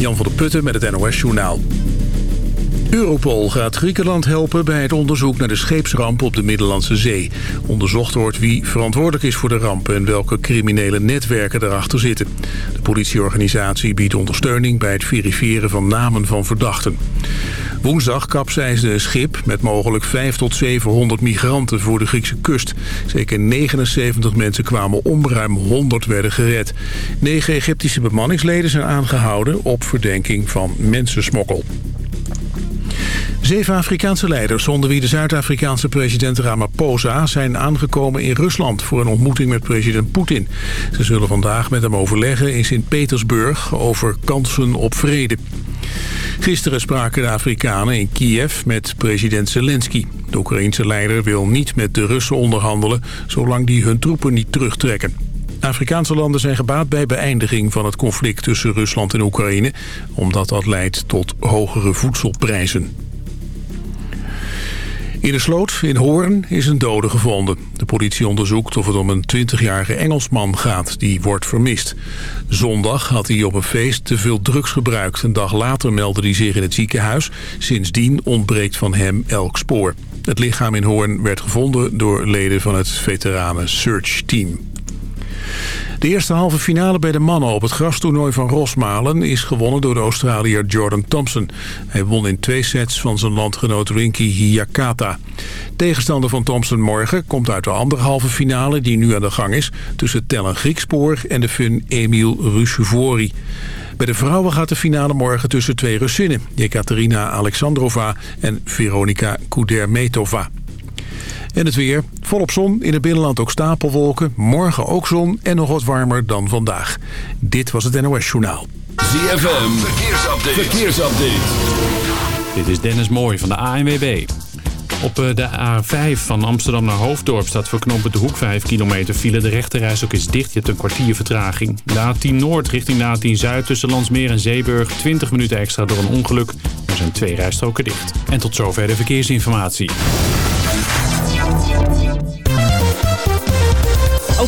Jan van der Putten met het NOS Journaal. Europol gaat Griekenland helpen bij het onderzoek naar de scheepsramp op de Middellandse Zee. Onderzocht wordt wie verantwoordelijk is voor de ramp en welke criminele netwerken erachter zitten. De politieorganisatie biedt ondersteuning bij het verifiëren van namen van verdachten. Woensdag kapseisde een schip met mogelijk 5 tot 700 migranten voor de Griekse kust. Zeker 79 mensen kwamen om, ruim 100 werden gered. Negen Egyptische bemanningsleden zijn aangehouden op verdenking van mensensmokkel. Zeven Afrikaanse leiders, onder wie de Zuid-Afrikaanse president Ramaphosa... zijn aangekomen in Rusland voor een ontmoeting met president Poetin. Ze zullen vandaag met hem overleggen in Sint-Petersburg over kansen op vrede. Gisteren spraken de Afrikanen in Kiev met president Zelensky. De Oekraïense leider wil niet met de Russen onderhandelen... zolang die hun troepen niet terugtrekken. Afrikaanse landen zijn gebaat bij beëindiging van het conflict tussen Rusland en Oekraïne... omdat dat leidt tot hogere voedselprijzen. In een sloot in Hoorn is een dode gevonden. De politie onderzoekt of het om een 20-jarige Engelsman gaat die wordt vermist. Zondag had hij op een feest te veel drugs gebruikt. Een dag later meldde hij zich in het ziekenhuis. Sindsdien ontbreekt van hem elk spoor. Het lichaam in Hoorn werd gevonden door leden van het veteranen Search Team. De eerste halve finale bij de mannen op het grastoernooi van Rosmalen... is gewonnen door de Australiër Jordan Thompson. Hij won in twee sets van zijn landgenoot Rinky Hiyakata. Tegenstander van Thompson morgen komt uit de andere halve finale... die nu aan de gang is, tussen Tellen Griekspoor en de Fun Emil Rushevori. Bij de vrouwen gaat de finale morgen tussen twee Russinnen... Jekaterina Alexandrova en Veronika Kudermetova. En het weer. Volop zon, in het binnenland ook stapelwolken. Morgen ook zon en nog wat warmer dan vandaag. Dit was het NOS Journaal. ZFM, verkeersupdate. verkeersupdate. Dit is Dennis Mooij van de ANWB. Op eh, de A5 van Amsterdam naar Hoofddorp staat voor knooppunt de Hoek 5 kilometer file. De rechterreis ook is dicht, je hebt een kwartier vertraging. De A10 Noord richting de A10 Zuid tussen Landsmeer en Zeeburg. 20 minuten extra door een ongeluk. Er zijn twee rijstroken dicht. En tot zover de verkeersinformatie.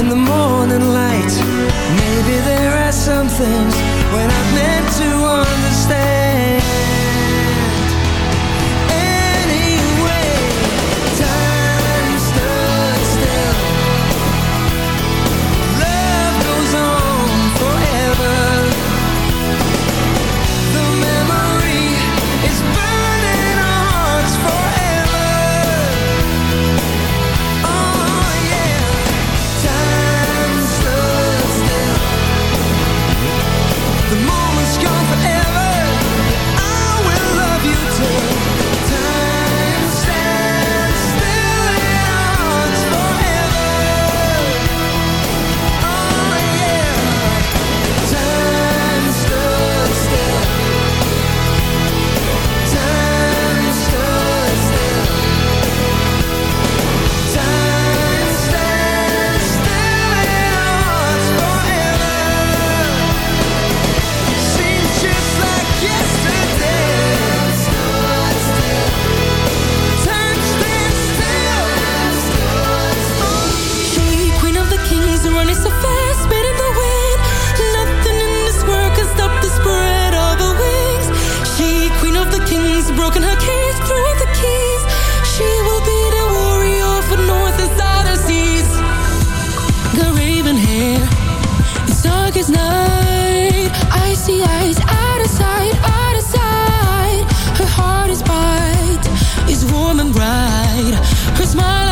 in the morning light. Maybe there are some things when I've met smile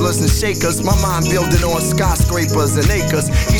hustlers and shakers. My mind building on skyscrapers and acres. He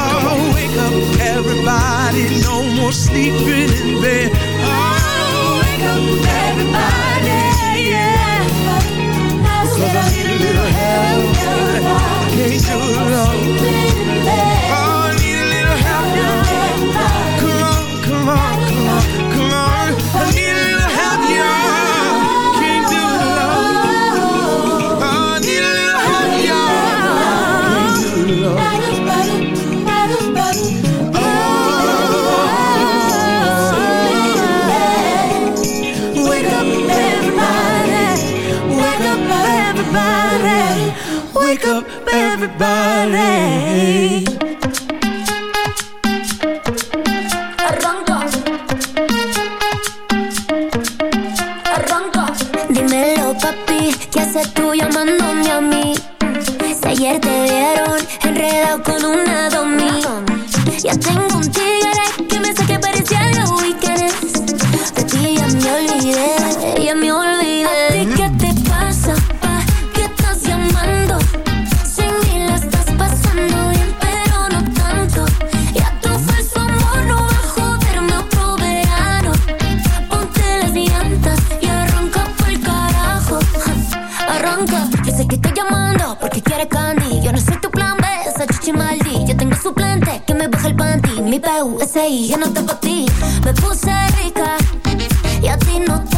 Oh, wake up everybody, no more sleeping in bed. Oh, wake up everybody, I need. Can't. wake up everybody. banca Yo sé que estoy llamando porque quiere candy. Yo no soy tu plan B, esa chichi maldi. Yo tengo suplente que me baja el panty. Mi PUSI ya no está pa' ti. Me puse rica y a ti no te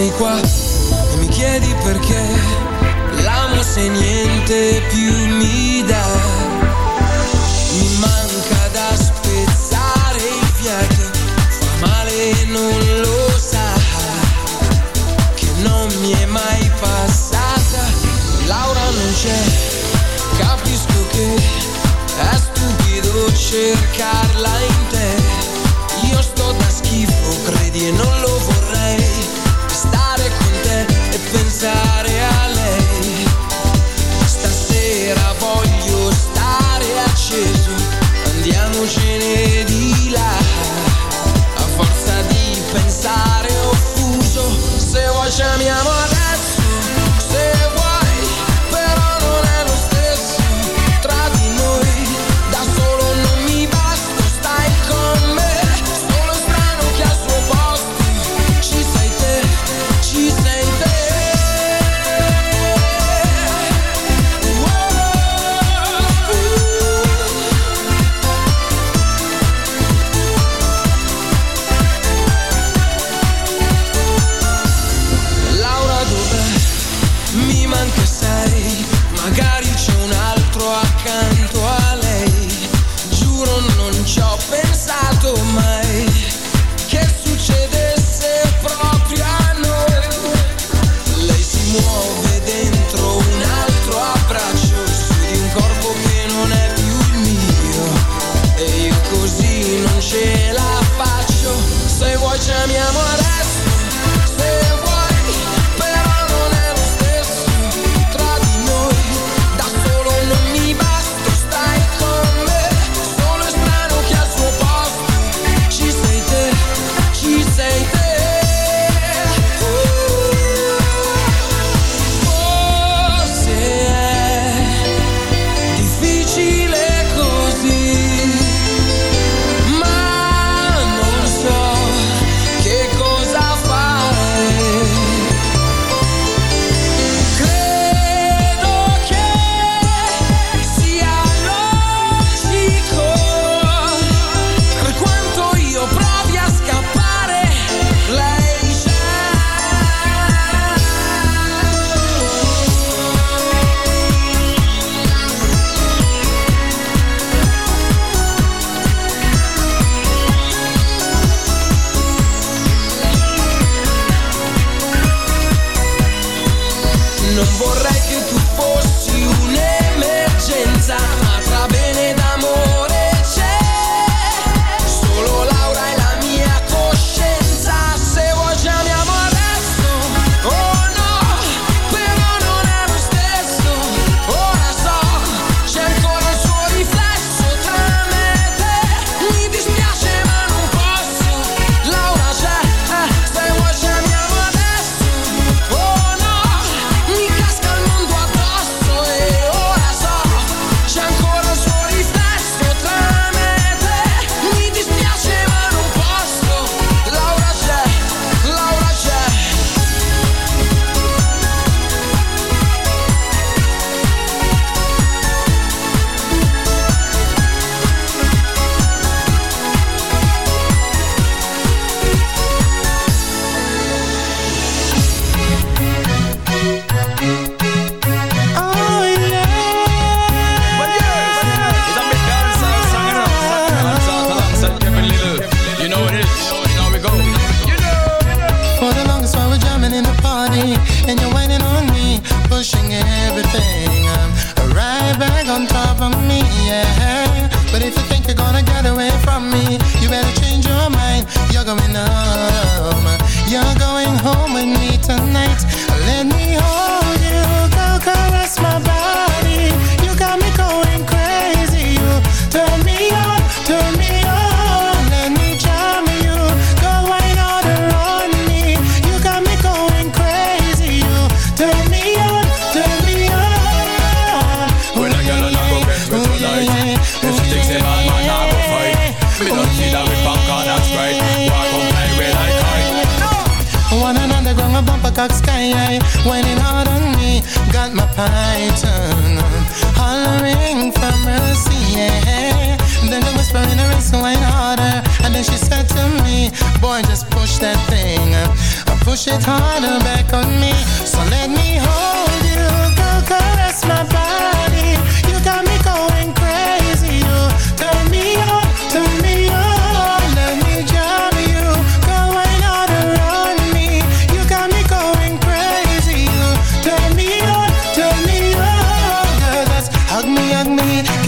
Sei qua e mi chiedi perché l'amo se niente più mi dà. Mi manca da spezzare il fiato, fa male e non lo sa, che non mi è mai passata. Laura non c'è, cercarla in te. Io sto da schifo, credi e non lo vorrei pensare a lei. Stasera voglio stare acceso, andiamocene di là. A forza di pensare offuso, se vuoi chiamiamo adesso,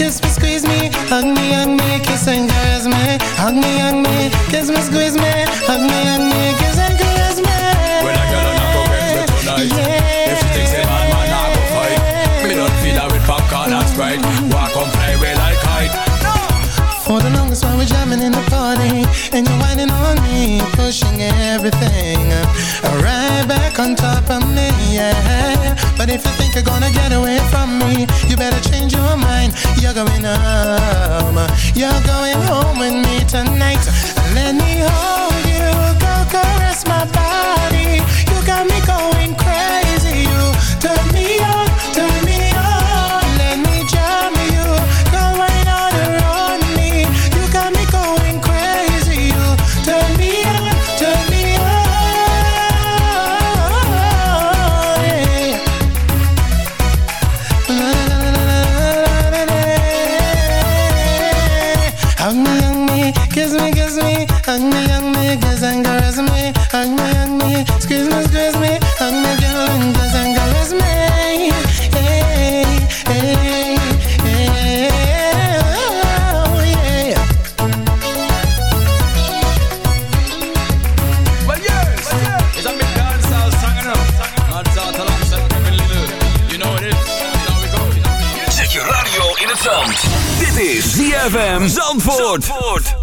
kiss me, squeeze me, hug me, hug me, kiss and caress me, hug me, hug me, kiss me, squeeze me, hug me, hug me, kiss and caress me. coming in the party and you're whining on me, pushing everything right back on top of me. Yeah. But if you think you're gonna get away from me, you better change your mind. You're going home. You're going home with me tonight. Let me hold you, go caress my body. You got me going. ZFM Zandvoort.